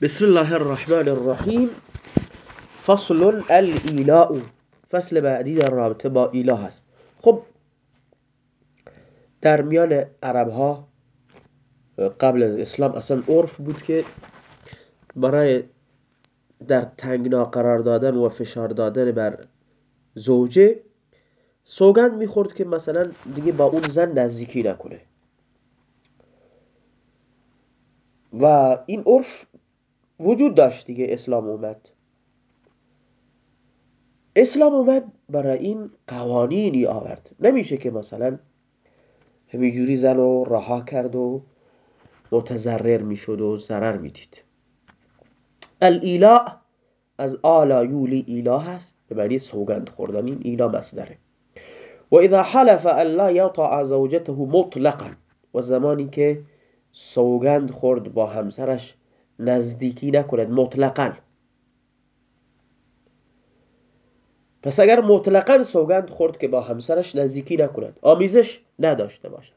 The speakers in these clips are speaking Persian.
بسم الله الرحمن الرحیم فصل الایلاء فصل بعدی در رابطه با ایلا هست خب در میان عرب ها قبل از اسلام اصلا عرف بود که برای در تنگنا قرار دادن و فشار دادن بر زوجه سوگند می‌خورد که مثلا دیگه با اون زن نزدیکی نکنه و این عرف وجود داشت دیگه اسلام اومد. اسلام اومد برای این قوانینی آورد. نمیشه که مثلا همینجوری زن رو رها کرد و متضرر می‌شد و ضرر می‌دید. الاله از آلا یولی ایلا هست. به معنی سوگند خوردن این ایلا مصدره. و اذا حلف ان لا یطع زوجته مطلقا. و زمانی که سوگند خورد با همسرش نزدیکی نکند مطلقا. پس اگر مطلقا سوگند خورد که با همسرش نزدیکی نکند آمیزش نداشته باشد.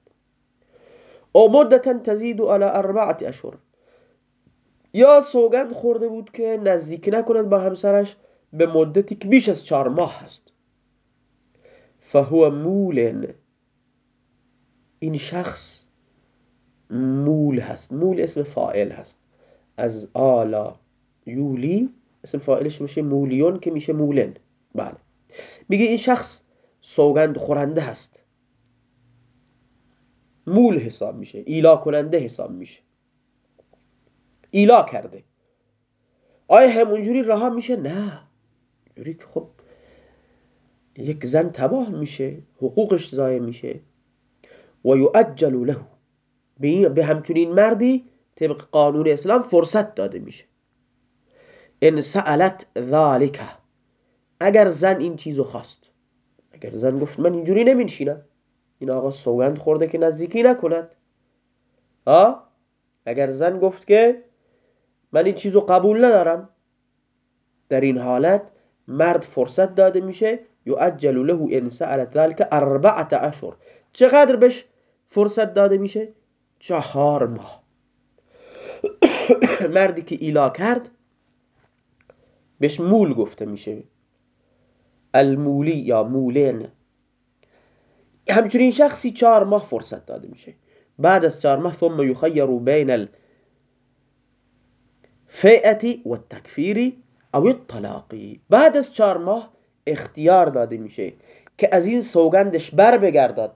او مدتا تزید على اربعه اشهر. یا سوگند خورده بود که نزدیکی نکند با همسرش به مدتی که بیش از چهار ماه هست. فهو مول این شخص مول هست. مول اسم فائل هست. از آلا یولی اسم فاعلش میشه مولیون که میشه مولن. بله. میگه این شخص سوگند خورنده هست. مول حساب میشه ایلا کننده حساب میشه. ایلا کرده. آیا همونجوری رها میشه؟ نه. جوری که خب یک زن تباه میشه حقوقش ضایع میشه. و یؤجل له. به همچنین مردی طبق قانون اسلام فرصت داده میشه. ان سألت ذالک اگر زن این چیزو خواست. اگر زن گفت من اینجوری نمینشینم. این آقا سوگند خورده که نزدیکی نکند. ها اگر زن گفت که من این چیزو قبول ندارم. در این حالت مرد فرصت داده میشه. یعجل له ان سألت ذلك اربعه اشهر. چقدر بهش فرصت داده میشه؟ چهار ماه. مردی که ایلا کرد بهش مول گفته میشه. المولی یا مولین همچنین شخصی چهار ماه فرصت داده میشه. بعد از چهار ماه ثم یخیر بین الفئه و التکفیری او الطلاقی بعد از چهار ماه اختیار داده میشه که از این سوگندش بر بگردد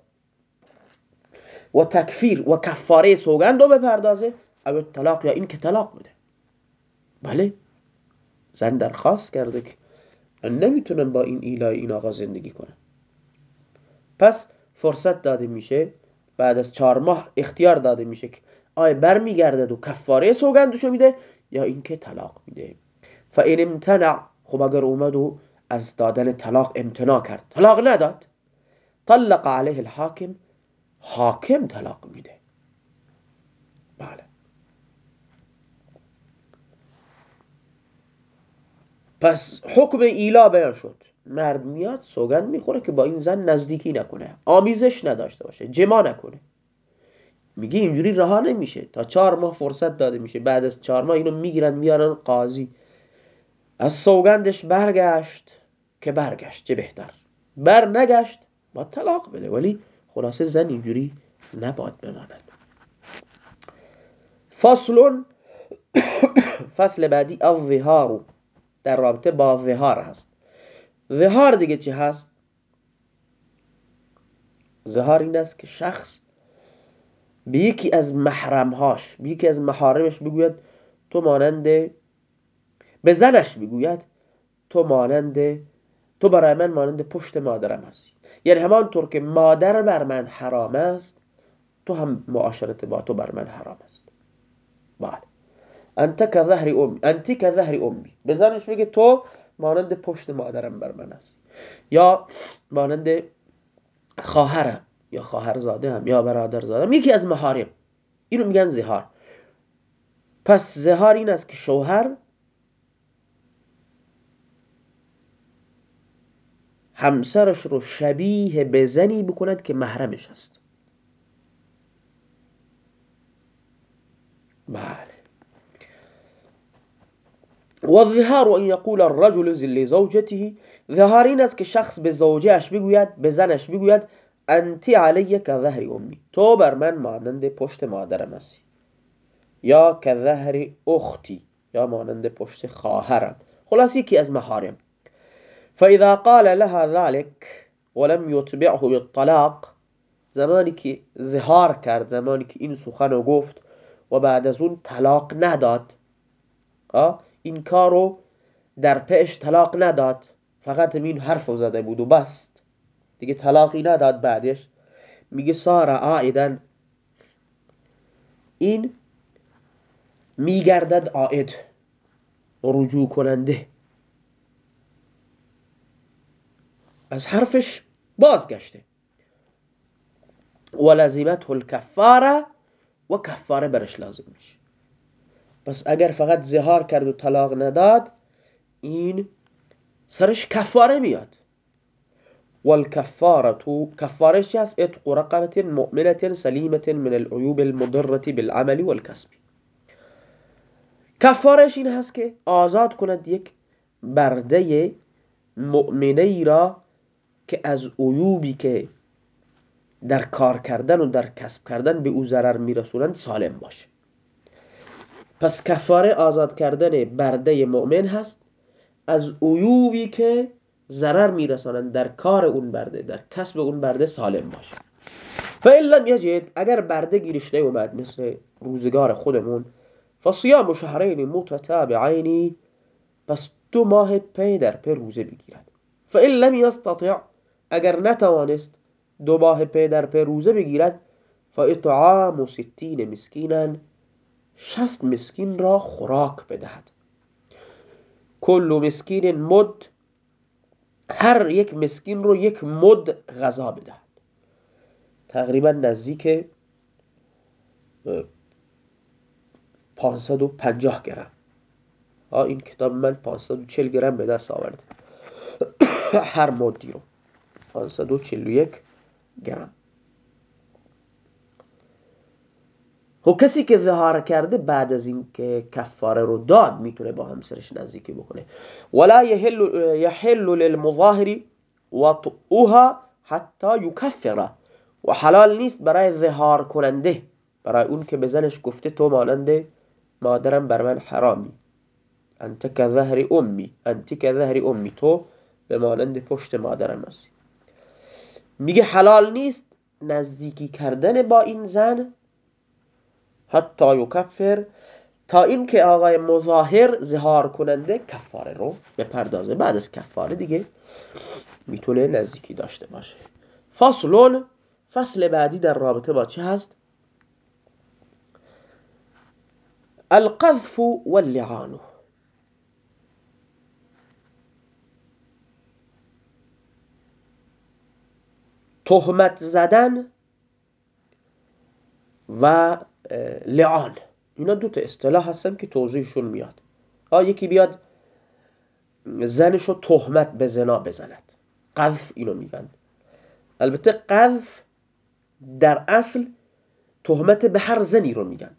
و تکفیر و کفاره سوگند رو بپردازه. او طلاق یا این که طلاق بده بله زن درخواست کرده که نمی‌تونم با این ایلای این آقا زندگی کنم پس فرصت داده میشه بعد از چهار ماه اختیار داده میشه که آیا برمیگردد و کفاره سوگندشو میده یا اینکه طلاق میده فان امتنع خب اگر اومد و از دادن طلاق امتناع کرد طلاق نداد طلق علیه الحاکم حاکم طلاق میده بله پس حکم ایلا بیان شد. مرد میاد سوگند می‌خوره که با این زن نزدیکی نکنه. آمیزش نداشته باشه جما نکنه. میگه اینجوری رها نمیشه. تا چهار ماه فرصت داده میشه. بعد از چهار ماه اینو می‌گیرن میارن قاضی. از سوگندش برگشت که برگشت چه بهتر. بر نگشت با طلاق بده. ولی خلاصه زن اینجوری نباد بماند. فصل فصل بعدی الظهار در رابطه با ظهار هست. ظهار دیگه چی هست؟ ظهار این است که شخص به یکی از محرمهاش به یکی از محارمش بگوید تو مانند به زنش بگوید تو مانند تو برای من مانند پشت مادرم هستی. یعنی همانطور که مادر بر من حرام است تو هم معاشرت با تو بر من حرام است. بله. انت که ظهر امی انتی که ظهر امی به زنش بگه تو مانند پشت مادرم بر من هستی یا مانند خواهرم یا خواهرزاده هم. یا برادرزاده هم. یکی از محارم اینو میگن زهار. پس زهار این است که شوهر همسرش رو شبیه به زنی بکند که محرمش هست بله والظهار ان يقول الرجل لزوجته ظهار این است که شخص به زوجهش بگوید به زنش بگوید انتی علی که ظهر امی تو بر من مانند پشت مادرم هستی یا که ظهر اختی یا مانند پشت خواهرم. خلاصی که از محارم فاذا قال لها ذلك ولم يتبعه بالطلاق زمانی که زهار کرد زمانی که این سخن رو گفت و بعد از اون طلاق نداد. این کارو در پیش طلاق نداد. فقط این حرف زده بود و بست. دیگه طلاقی نداد بعدش. میگه سارا عائدا این میگردد عائد رجوع کننده. از حرفش بازگشته. و لزیمت الکفاره و کفاره برش لازم میشه. پس اگر فقط زهار کرد و طلاق نداد این سرش کفاره میاد. والكفارة كفارش هست؟ اتق رقبة مؤمنة سليمة من العيوب المضرة بالعمل والكسب کفارش این هست که آزاد کند یک برده مؤمنه را که از عیوبی که در کار کردن و در کسب کردن به او ضرر میرسونند سالم باشه. پس کفاره آزاد کردن برده مؤمن هست. از عیوبی که ضرر میرسانند در کار اون برده در کسب اون برده سالم باشه لم یجد اگر برده گیرش نیومد مثل روزگار خودمون فصيام شهرين متتابعين پس دو ماه پی در پی روزه بگیرد. لم يستطع اگر نتوانست دو ماه پی در پی روزه بگیرد فإطعام ستين مسكينا شصت مسکین را خوراک بدهد. كل مسكين مد هر یک مسکین رو یک مد غذا بدهد. تقریبا نزدیک 550 گرم. این کتاب من 540 گرم به دست آورده. هر مدی رو. 541 گرم. خب کسی که ظهار کرده بعد از اینکه کفاره رو داد می‌تونه با همسرش نزدیکی بکنه. ولا یحل للمظاهر وطئها حتی یکفره. و حلال نیست برای ظهار کننده. برای اون که به زنش گفته تو مانند مادرم بر من حرامی. انت که ظهر امی انت که ظهر امی. تو به مانند پشت مادرم هستی. میگه حلال نیست نزدیکی کردن با این زن. حتی یکفر تا اینکه آقای مظاهر زهار کننده کفاره رو بپردازه. بعد از کفاره دیگه می‌تونه نزدیکی داشته باشه. فصلون فصل بعدی در رابطه با چه هست؟ القذف واللعان. تهمت زدن و لعان. اینا دو تا اصطلاح هستن که توضیحشون میاد. ها یکی بیاد زنشو تهمت به زنا بزند. قذف اینو میگن. البته قذف در اصل تهمت به هر زنی رو میگن.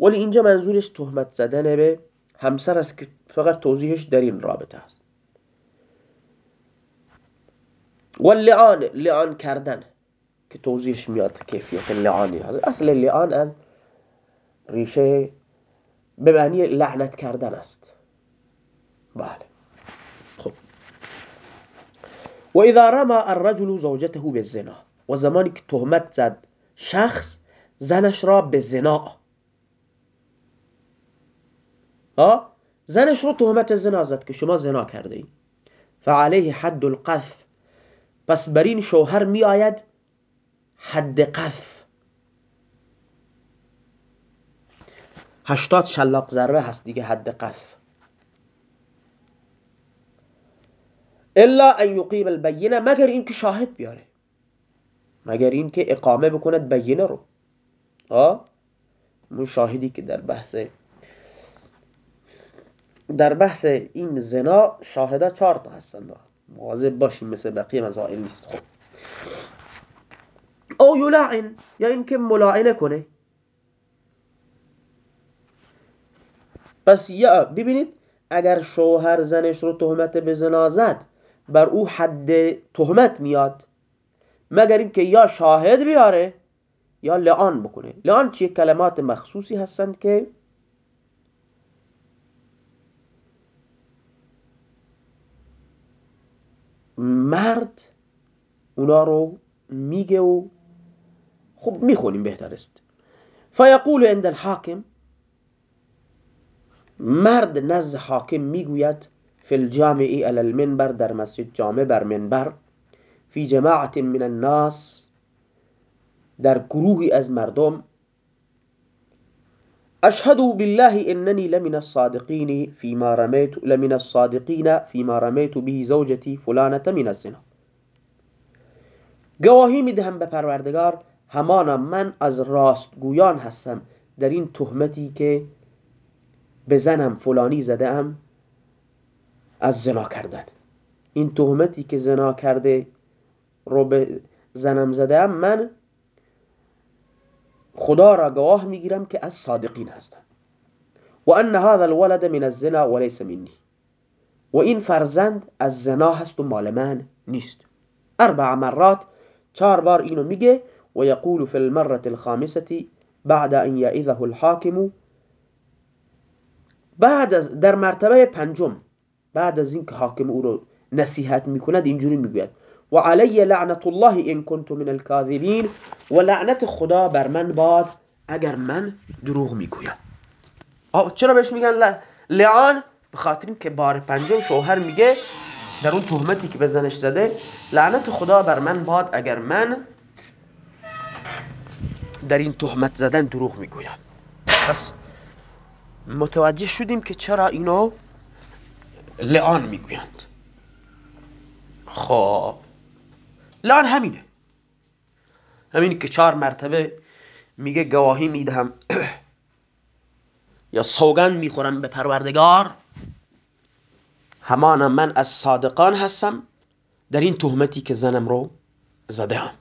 ولی اینجا منظورش تهمت زدن به همسر است که فقط توضیحش در این رابطه است. و لعان لعان کردن که توضیحش میاد کیفیت لعانی اصل لعان از ریشه به معنی لعنت کردن است. بله. خب. و اذا رمى الرجل زوجته بالزنا و زمانی که تهمت زد شخص زنش را به زنا. ها زنش رو تهمت زنا زد که شما زنا کرده ای فعليه حد القذف. پس بر این شوهر می آید حد قذف. هشتاد شلاق ضربه هست دیگه حد قذف الا ان یقیم البینه مگر اینکه شاهد بیاره. مگر اینکه اقامه بکند بینه رو. آه اون شاهدی که در بحث در بحث این زنا شاهده چهار تا هستن. مواظب باشیم مثل بقیه مسائل نیست. خب. او یلعن یا اینکه ملاعنه کنه. پس یا ببینید اگر شوهر زنش رو تهمت به زنا زد بر او حد تهمت میاد مگر اینکه یا شاهد بیاره یا لعان بکنه. لعان چیه کلمات مخصوصی هستند که مرد اونا رو میگه و خب می‌خونیم بهتر است. فیقول عند الحاکم مرد نزد حاکم می‌گوید فی الجامعی علی المنبر در مسجد جامع بر منبر فی جماعت من الناس در گروهی از مردم. اشهد بالله انني لمن الصادقين فيما رميت لمن الصادقين فيما رميت به زوجتي فلانه من الزنا. گواهی می‌دهم به پروردگار همانم من از راستگویان هستم در این تهمتی که به زنم فلانی زده ام از زنا کردن. این تهمتی که زنا کرده رو به زنم زده ام من خدا را گواه می‌گیرم که از صادقین هستم. و ان هذا الولد من الزنا وليس مني و این فرزند از زنا هست و مال من نیست. اربع مرات چهار بار اینو میگه و یقول فی المرة الخامسة بعد ان یعظه الحاکم بعد در مرتبه پنجم بعد از اینکه حاکم او رو نصیحت می‌کند اینجوری می‌گوید. و علی لعنت الله ان كنت من الكاذبین و لعنت خدا بر من باد اگر من دروغ می‌گویم. چرا بهش میگن لعان؟ به خاطر که بار پنجم شوهر میگه در اون تهمتی که به زنش زده لعنت خدا بر من باد اگر من در این تهمت زدن دروغ می‌گویم. پس متوجه شدیم که چرا اینو لعان می‌گویند. خب لعان همینه. همین که چهار مرتبه میگه گواهی می‌دهم. یا سوگند می‌خورم به پروردگار. همانم من از صادقان هستم. در این تهمتی که زنم رو زده هم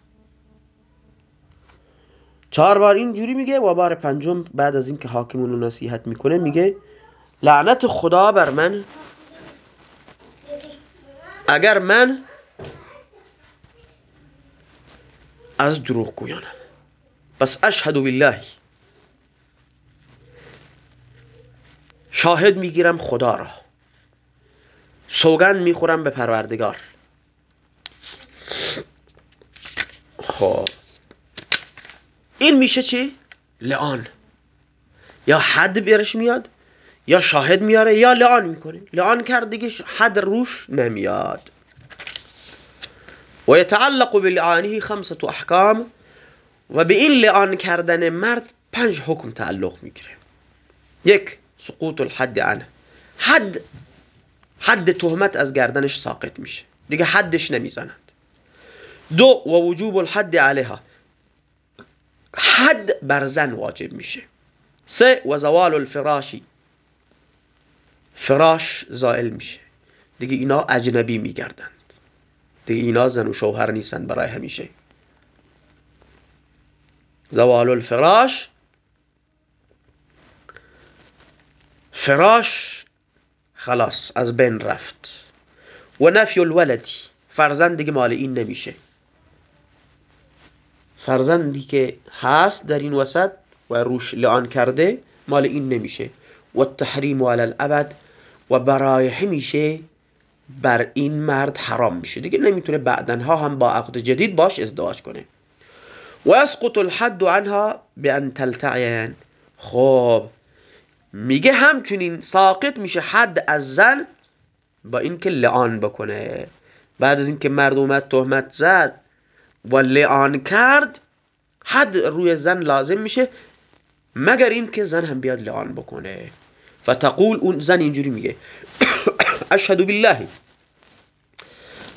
چهار بار اینجوری میگه و بار پنجم بعد از اینکه حاکمون رو نصیحت می‌کنه میگه لعنت خدا بر من. اگر من از دروغ گویانم. پس اشهد بالله. شاهد می‌گیرم خدا را. سوگند می‌خورم به پروردگار. خب. این میشه چی؟ لعان یا حد بیارش میاد یا شاهد میاره یا لعان می‌کنه. لعان کرد دیگه حد روش نمیاد. و یتعلق بلعانه خمسة احکام و به این لعان کردن مرد پنج حکم تعلق می‌گیره. یک سقوط الحد عنه. حد حد تهمت از گردنش ساقط میشه. دیگه حدش نمی‌زنند دو و وجوب الحد علیها. حد بر زن واجب میشه. سه و زوال الفراشی. فراش زائل میشه. دیگه اینا اجنبی میگردند. دیگه اینا زن و شوهر نیستن برای همیشه. زوال الفراش. فراش خلاص از بین رفت. و نفی الولدی. فرزند دیگه مال این نمیشه. فرزندی که هست در این وسط و روش لعان کرده مال این نمیشه. و التحریم علی الابد و برای همیشه بر این مرد حرام میشه. دیگه نمی‌تونه بعدنها هم با عقد جدید باش ازدواج کنه. و اسقط الحد عنها بان تلتعین خب میگه همچنین ساقط میشه حد از زن با اینکه لعان بکنه. بعد از اینکه مرد اومد تهمت زد و لعان کرد حد روی زن لازم میشه مگر این که زن هم بیاد لعان بکنه. فتقول اون زن اینجوری میگه. اشهد بالله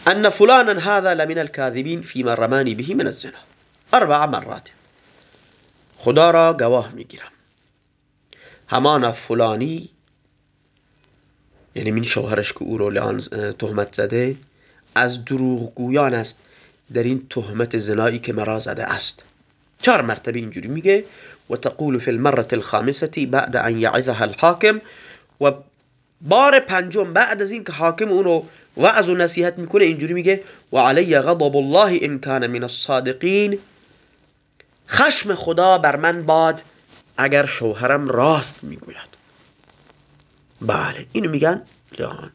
ان فلانا هذا لمن الكاذبين فيما رماني به من الزنا. اربع مرات. خدا را گواه می‌گیرم. همان فلانی یعنی من شوهرش که او رو لعان تهمت زده از دروغگویان است. در این تهمت زنایی که مرا زده است. چهار مرتبه اینجوری میگه و تقول فی المرة الخامسة بعد ان یعظها الحاکم و بار پنجم بعد از اینکه حاکم اونو وعظ و نصیحت می‌کنه اینجوری میگه و علی غضب الله ان کان من الصادقین خشم خدا بر من باد اگر شوهرم راست می‌گوید. بله اینو میگن لعان